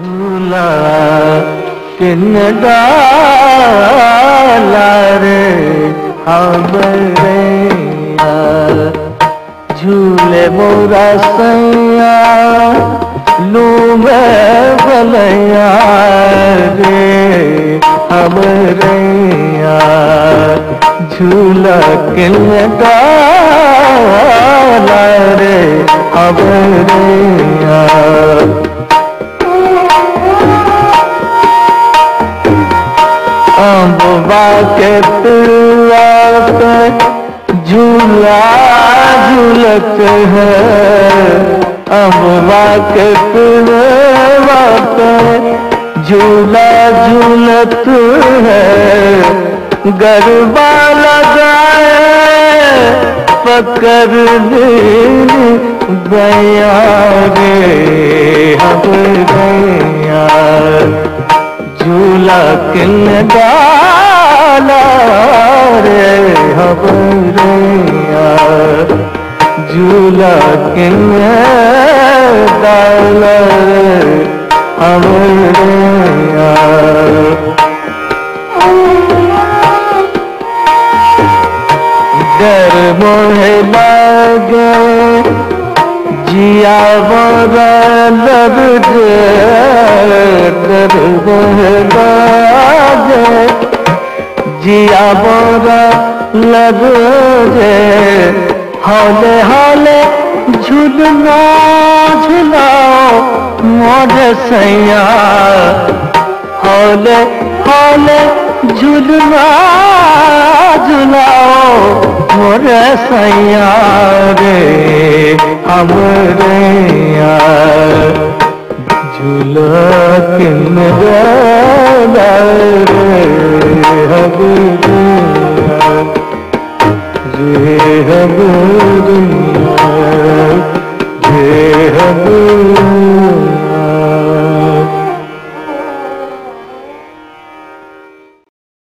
झूला किन डाला रे झूले मोरा सैया लू में भलैया रे हमरे झूला किन डाला रे हमरे अम्बा के पिलवा पे झूला झूलत है। अम्बा के पिलवा पे झूला झूलत है। गरबा लगाए, पकड़ गया रे हम गया झूला किन डाला रे हमरे झूला किन डाला रे हमरे डर मोहे लगे जिया बड़ा लग डर जिया बड़ा लग जे हौले हौले झूलना, झुलाओ मोर सैया। हौले हौले झूलना, झुलाओ मोर सैया रे हमरे झूला किन रे हम रे हम